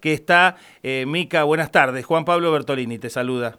que está, eh, Mica, buenas tardes. Juan Pablo Bertolini te saluda.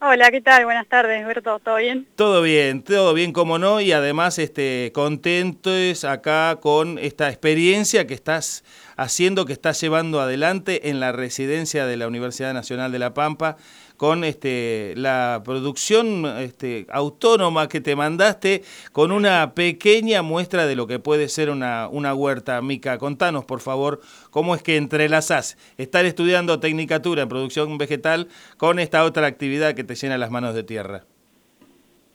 Hola, ¿qué tal? Buenas tardes, Berto, ¿todo bien? Todo bien, todo bien, como no, y además este, contentos acá con esta experiencia que estás haciendo, que estás llevando adelante en la residencia de la Universidad Nacional de La Pampa, con este, la producción este, autónoma que te mandaste, con una pequeña muestra de lo que puede ser una, una huerta. Mica, contanos, por favor, cómo es que entrelazás estar estudiando Tecnicatura en producción vegetal con esta otra actividad que te llena las manos de tierra.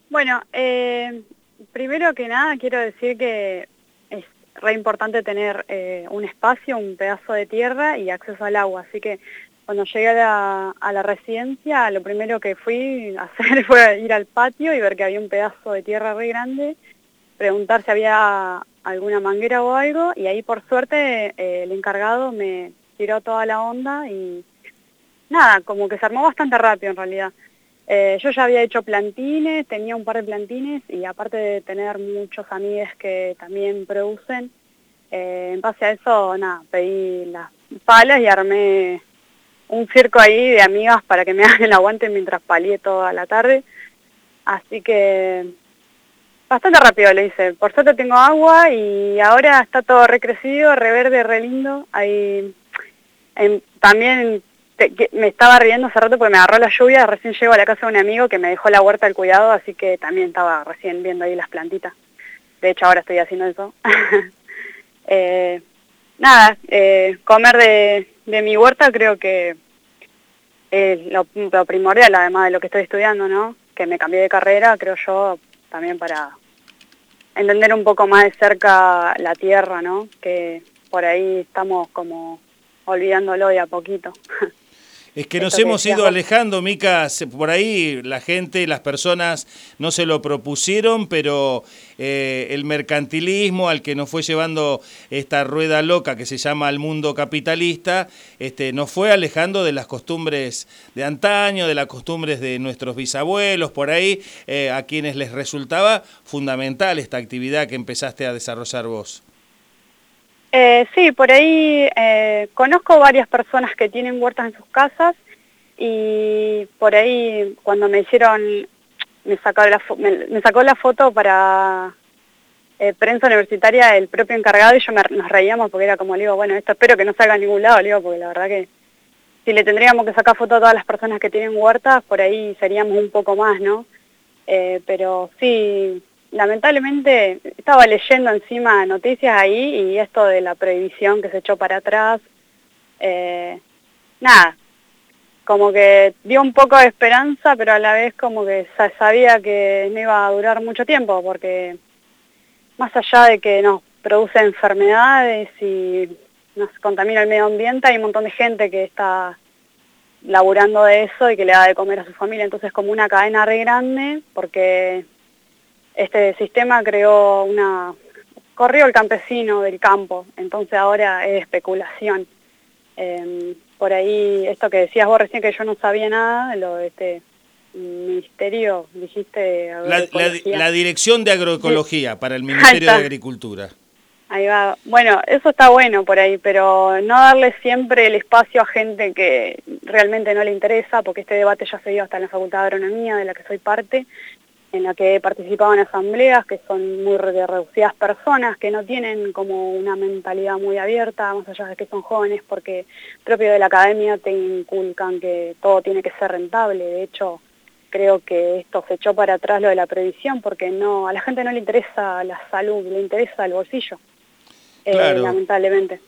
Bueno, eh, primero que nada quiero decir que re importante tener eh, un espacio, un pedazo de tierra y acceso al agua, así que cuando llegué a la, residencia, lo primero que fui a hacer fue ir al patio y ver que había un pedazo de tierra re grande, preguntar si había alguna manguera o algo, y ahí por suerte eh, el encargado me tiró toda la onda y nada, como que se armó bastante rápido en realidad. Eh, yo ya había hecho plantines, tenía un par de plantines y aparte de tener muchos amigos que también producen, eh, en base a eso, nada, pedí las palas y armé un circo ahí de amigas para que me hagan el aguante mientras palié toda la tarde. Así que bastante rápido le hice. Por suerte tengo agua y ahora está todo recrecido, reverde, re lindo. Ahí también me estaba riendo hace rato porque me agarró la lluvia, recién llego a la casa de un amigo que me dejó la huerta al cuidado, así que también estaba recién viendo ahí las plantitas. De hecho ahora estoy haciendo eso. eh, nada, eh, comer de, de, mi huerta creo que es lo, primordial, además de lo que estoy estudiando, ¿no? Que me cambié de carrera, creo yo, también para entender un poco más de cerca la tierra, ¿no? Que por ahí estamos como olvidándolo de a poquito. Es que nos hemos ido alejando, Mica, por ahí la gente, las personas no se lo propusieron, pero eh, el mercantilismo al que nos fue llevando esta rueda loca que se llama el mundo capitalista, este, nos fue alejando de las costumbres de antaño, de las costumbres de nuestros bisabuelos, por ahí, eh, a quienes les resultaba fundamental esta actividad que empezaste a desarrollar vos. Eh, sí, por ahí eh, conozco varias personas que tienen huertas en sus casas y por ahí cuando me hicieron, me sacó la, me, sacó la foto para eh, prensa universitaria el propio encargado y yo nos reíamos porque era como, digo, bueno, esto espero que no salga a ningún lado, digo, porque la verdad que si le tendríamos que sacar foto a todas las personas que tienen huertas, por ahí seríamos un poco más, ¿no? pero sí, lamentablemente estaba leyendo encima noticias ahí y esto de la prohibición que se echó para atrás, eh, nada, como que dio un poco de esperanza, pero a la vez como que sabía que no iba a durar mucho tiempo, porque más allá de que nos produce enfermedades y nos contamina el medio ambiente, hay un montón de gente que está laburando de eso y que le da de comer a su familia, entonces como una cadena re grande, porque este sistema creó una... corrió el campesino del campo, entonces ahora es especulación. Em, por ahí, esto que decías vos recién que yo no sabía nada, lo de este ministerio, dijiste... La, Dirección de Agroecología para el Ministerio de Agricultura. Ahí va. Bueno, eso está bueno por ahí, pero no darle siempre el espacio a gente que realmente no le interesa, porque este debate ya se dio hasta en la Facultad de Agronomía, de la que soy parte, en la que he participado en asambleas, que son muy reducidas personas, que no tienen como una mentalidad muy abierta, más allá de que son jóvenes, porque propio de la academia te inculcan que todo tiene que ser rentable. De hecho, creo que esto se echó para atrás lo de la previsión, porque no a la gente no le interesa la salud, le interesa el bolsillo, eh, lamentablemente.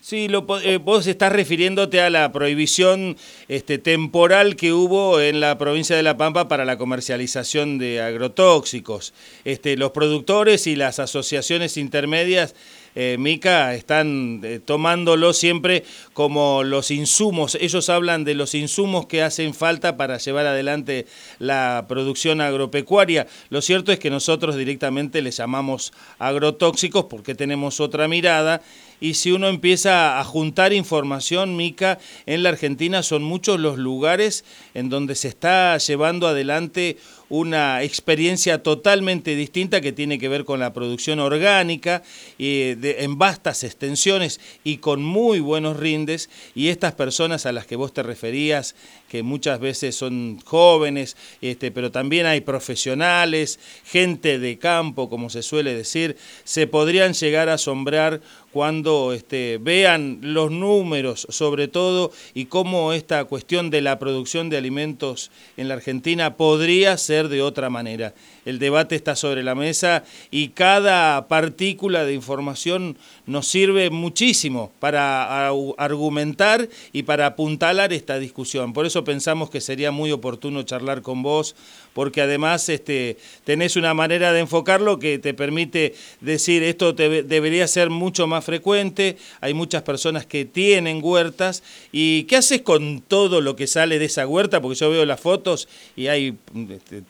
Sí, lo, eh, vos estás refiriéndote a la prohibición este, temporal que hubo en la provincia de La Pampa para la comercialización de agrotóxicos. Este, los productores y las asociaciones intermedias eh, Mica, están eh, tomándolo siempre como los insumos. Ellos hablan de los insumos que hacen falta para llevar adelante la producción agropecuaria. Lo cierto es que nosotros directamente les llamamos agrotóxicos porque tenemos otra mirada y si uno empieza a juntar información, Mica, en la Argentina son muchos los lugares en donde se está llevando adelante una experiencia totalmente distinta que tiene que ver con la producción orgánica eh, en vastas extensiones y con muy buenos rindes. Y estas personas a las que vos te referías que muchas veces son jóvenes, este, pero también hay profesionales, gente de campo, como se suele decir, se podrían llegar a asombrar cuando este, vean los números sobre todo y cómo esta cuestión de la producción de alimentos en la Argentina podría ser de otra manera. El debate está sobre la mesa y cada partícula de información nos sirve muchísimo para argumentar y para apuntalar esta discusión. Por eso pensamos que sería muy oportuno charlar con vos, porque además este, tenés una manera de enfocarlo que te permite decir esto debería ser mucho más frecuente, hay muchas personas que tienen huertas, y ¿qué haces con todo lo que sale de esa huerta? Porque yo veo las fotos y hay,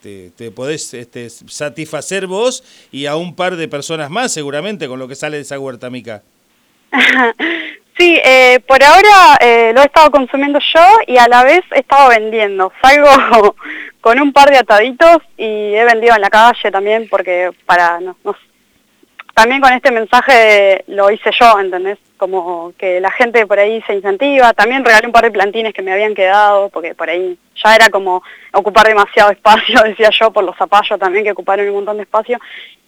te, te, podés este, satisfacer vos y a un par de personas más seguramente con lo que sale de esa huerta, Mica. Sí, eh, por ahora eh, lo he estado consumiendo yo y a la vez he estado vendiendo. Salgo con un par de ataditos y he vendido en la calle también porque para... No, también con este mensaje lo hice yo, ¿entendés? Como que la gente por ahí se incentiva. También regalé un par de plantines que me habían quedado porque por ahí ya era como ocupar demasiado espacio, decía yo, por los zapallos también que ocuparon un montón de espacio.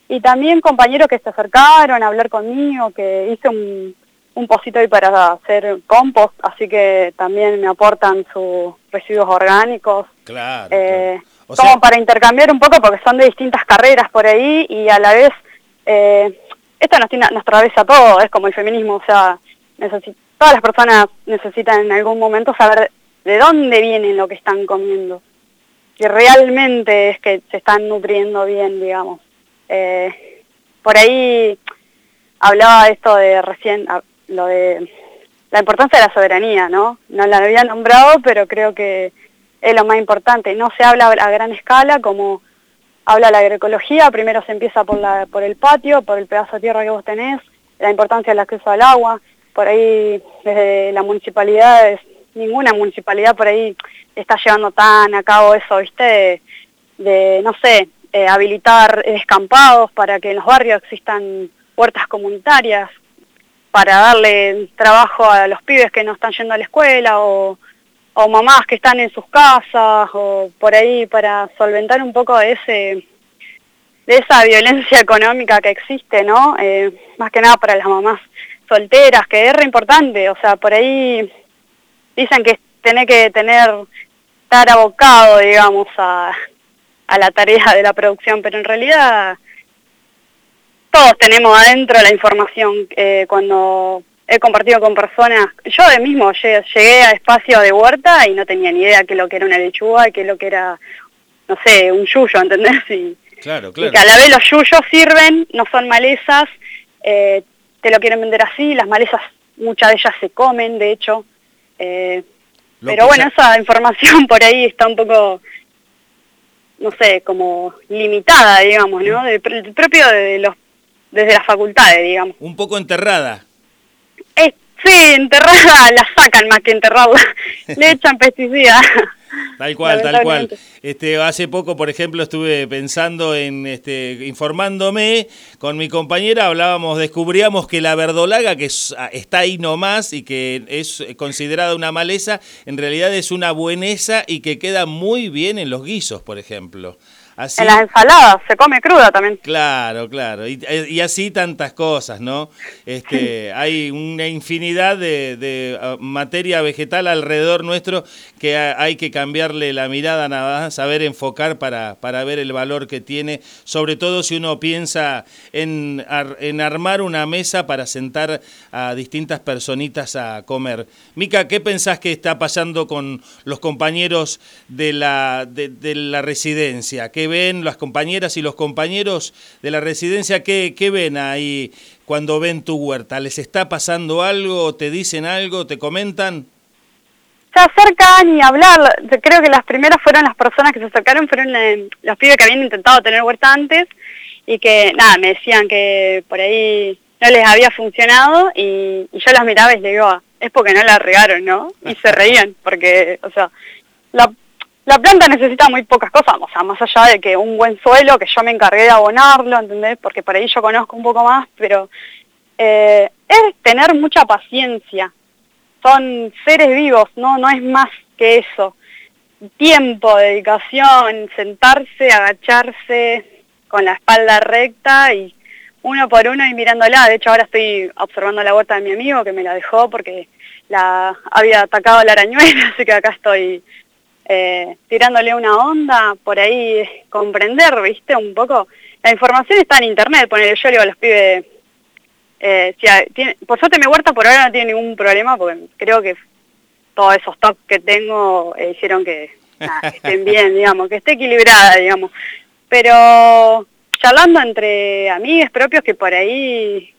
Y también compañeros que se acercaron a hablar conmigo, que hice un, un pocito ahí para hacer compost, así que también me aportan sus residuos orgánicos. Claro. Eh, como para intercambiar un poco, porque son de distintas carreras por ahí y a la vez, eh, esto nos, tiene, nos atraviesa todo, es como el feminismo, o sea, todas las personas necesitan en algún momento saber de dónde viene lo que están comiendo. Si realmente es que se están nutriendo bien, digamos. Eh, por ahí hablaba esto de recién, lo de la importancia de la soberanía, ¿no? No la había nombrado, pero creo que es lo más importante. No se habla a gran escala como habla la agroecología, primero se empieza por, la, por el patio, por el pedazo de tierra que vos tenés, la importancia del acceso al agua, por ahí desde la municipalidad, ninguna municipalidad por ahí está llevando tan a cabo eso, ¿viste? De, no sé, eh, habilitar escampados para que en los barrios existan huertas comunitarias, para darle trabajo a los pibes que no están yendo a la escuela o, mamás que están en sus casas o por ahí para solventar un poco de ese de esa violencia económica que existe, ¿no? Eh, más que nada para las mamás solteras, que es re importante, o sea, por ahí dicen que tiene que tener, estar abocado, digamos, a, a la tarea de la producción, pero en realidad todos tenemos adentro la información eh, cuando he compartido con personas, yo mismo llegué, a espacio de huerta y no tenía ni idea qué lo que era una lechuga y qué lo que era, no sé, un yuyo, ¿entendés? Y, claro, claro. que a la vez los yuyos sirven, no son malezas, eh, te lo quieren vender así, las malezas, muchas de ellas se comen, de hecho. Eh, pero bueno, esa información por ahí está un poco, no sé, como limitada, digamos, ¿no? De, propio de los desde las facultades, digamos. Un poco enterrada. Sí, enterrada la sacan más que enterrarla, le echan pesticidas. Tal cual, tal cual. Este, hace poco, por ejemplo, estuve pensando en, este, informándome con mi compañera, hablábamos, descubríamos que la verdolaga, que ah, está ahí nomás y que es considerada una maleza, en realidad es una bueneza y que queda muy bien en los guisos, por ejemplo. En las ensaladas, se come cruda también. Claro, claro. Y, así tantas cosas, ¿no? Este, hay una infinidad de, ah, materia vegetal alrededor nuestro que hay que cambiarle la mirada nada más, saber enfocar para, para ver el valor que tiene, sobre todo si uno piensa en, en armar una mesa para sentar a distintas personitas a comer. Mica, ¿qué pensás que está pasando con los compañeros de la, de, la residencia? ¿Qué ven las compañeras y los compañeros de la residencia? ¿Qué, qué ven ahí cuando ven tu huerta? ¿Les está pasando algo? ¿Te dicen algo? ¿Te comentan? Se acercan y hablar. Creo que las primeras fueron las personas que se acercaron, fueron eh, los pibes que habían intentado tener huerta antes y que, nada, me decían que por ahí no les había funcionado y, yo las miraba y les digo, es porque no la regaron, ¿no? Y se reían, porque, o sea, la, la planta necesita muy pocas cosas, o sea, más allá de que un buen suelo, que yo me encargué de abonarlo, ¿entendés? Porque por ahí yo conozco un poco más, pero eh, es tener mucha paciencia. Son seres vivos, ¿no? No es más que eso. Tiempo, dedicación, sentarse, agacharse con la espalda recta y uno por uno y mirándola. De hecho, ahora estoy observando la huerta de mi amigo que me la dejó porque la había atacado la arañuela, así que acá estoy eh, tirándole una onda, por ahí comprender, viste, un poco. La información está en internet, ponele yo le digo a los pibes, eh, por suerte mi huerta por ahora no tiene ningún problema, porque creo que todos esos toques que tengo eh, hicieron que, estén bien, digamos, que esté equilibrada, digamos. Pero charlando entre amigos propios que por ahí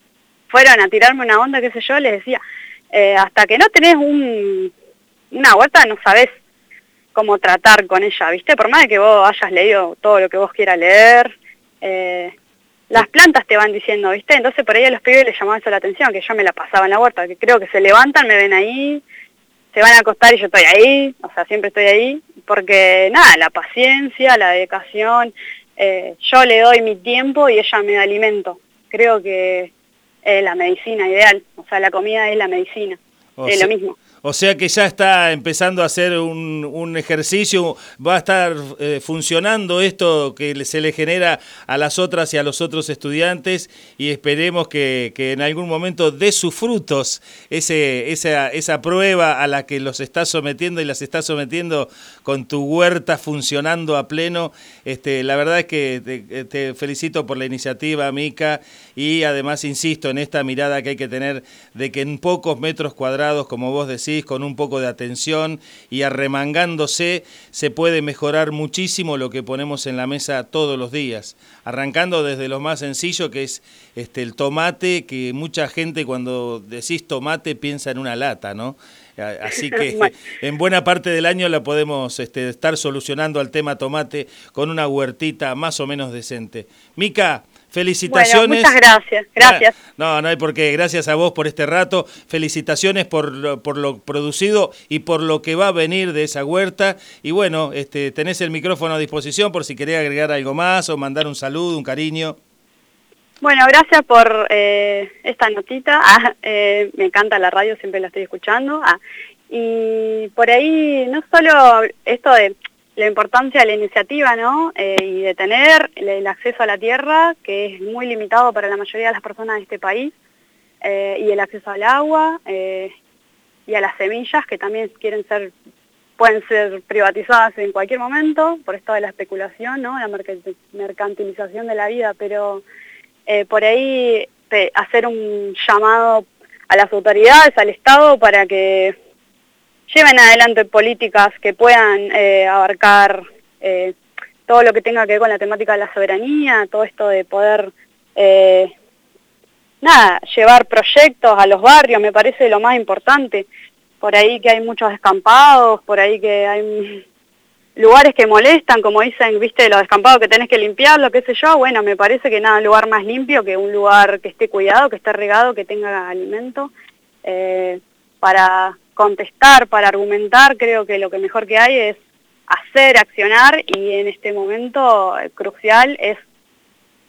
fueron a tirarme una onda, qué sé yo, les decía, hasta que no tenés un, una huerta no sabés cómo tratar con ella, ¿viste? Por más de que vos hayas leído todo lo que vos quieras leer, eh, las plantas te van diciendo, ¿viste? Entonces por ahí a los pibes les llamaba eso la atención, que yo me la pasaba en la huerta, que creo que se levantan, me ven ahí, se van a acostar y yo estoy ahí, o sea, siempre estoy ahí, porque nada, la paciencia, la dedicación, eh, yo le doy mi tiempo y ella me da alimento. Creo que es la medicina ideal, o sea, la comida es la medicina, es lo mismo. O sea que ya está empezando a hacer un, ejercicio, va a estar eh, funcionando esto que se le genera a las otras y a los otros estudiantes y esperemos que, en algún momento dé sus frutos ese, esa, esa prueba a la que los está sometiendo y las está sometiendo con tu huerta funcionando a pleno. Este, la verdad es que te, felicito por la iniciativa, Mica, y además insisto en esta mirada que hay que tener de que en pocos metros cuadrados, como vos decís, con un poco de atención y arremangándose, se puede mejorar muchísimo lo que ponemos en la mesa todos los días. Arrancando desde lo más sencillo que es este, el tomate, que mucha gente cuando decís tomate piensa en una lata, ¿no? Así que en buena parte del año la podemos este, estar solucionando al tema tomate con una huertita más o menos decente. Mica, Felicitaciones. muchas gracias, gracias. No, no hay por qué. Gracias a vos por este rato. Felicitaciones por lo, por lo producido y por lo que va a venir de esa huerta. Y bueno, este, tenés el micrófono a disposición por si querés agregar algo más o mandar un saludo, un cariño. Bueno, gracias por eh, esta notita. Ah, eh, me encanta la radio, siempre la estoy escuchando. Ah, y por ahí, no solo esto de la importancia de la iniciativa ¿no? Eh, y de tener el, acceso a la tierra, que es muy limitado para la mayoría de las personas de este país, eh, y el acceso al agua eh, y a las semillas, que también quieren ser, pueden ser privatizadas en cualquier momento, por esto de la especulación, ¿no? la mercantilización de la vida, pero por ahí hacer un llamado a las autoridades, al Estado, para que lleven adelante políticas que puedan eh, abarcar eh, todo lo que tenga que ver con la temática de la soberanía, todo esto de poder, eh, nada, llevar proyectos a los barrios, me parece lo más importante. Por ahí que hay muchos descampados, por ahí que hay lugares que molestan, como dicen, viste, los descampados que tenés que limpiarlo, qué sé yo, bueno, me parece que nada, un lugar más limpio que un lugar que esté cuidado, que esté regado, que tenga alimento, para contestar, para argumentar, creo que lo que mejor que hay es hacer, accionar y en este momento eh, crucial es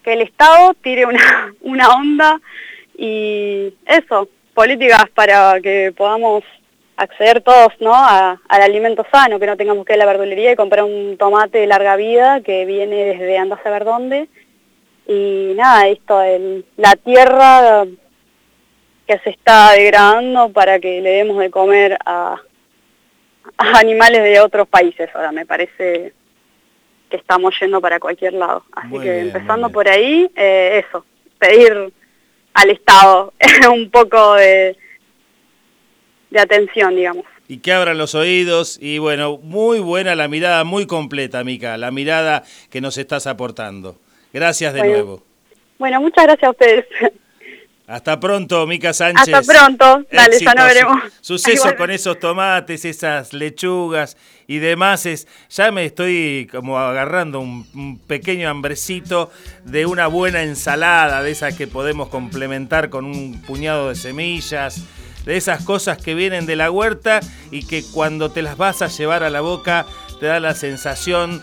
que el Estado tire una, una onda y eso, políticas para que podamos acceder todos ¿no? al alimento sano, que no tengamos que ir a la verdulería y comprar un tomate de larga vida que viene desde andas a ver dónde. Y nada, esto, el, la tierra que se está degradando para que le demos de comer a, animales de otros países. Ahora me parece que estamos yendo para cualquier lado. Así que empezando por ahí, eh, eso, pedir al Estado un poco de, de atención, digamos. Y que abran los oídos y bueno, muy buena la mirada, muy completa, Mica, la mirada que nos estás aportando. Gracias de nuevo. Bueno, muchas gracias a ustedes. Hasta pronto, Mica Sánchez. Hasta pronto, dale, ya nos veremos. Suceso con esos tomates, esas lechugas y demás. Es, ya me estoy como agarrando un, pequeño hambrecito de una buena ensalada, de esas que podemos complementar con un puñado de semillas, de esas cosas que vienen de la huerta y que cuando te las vas a llevar a la boca te da la sensación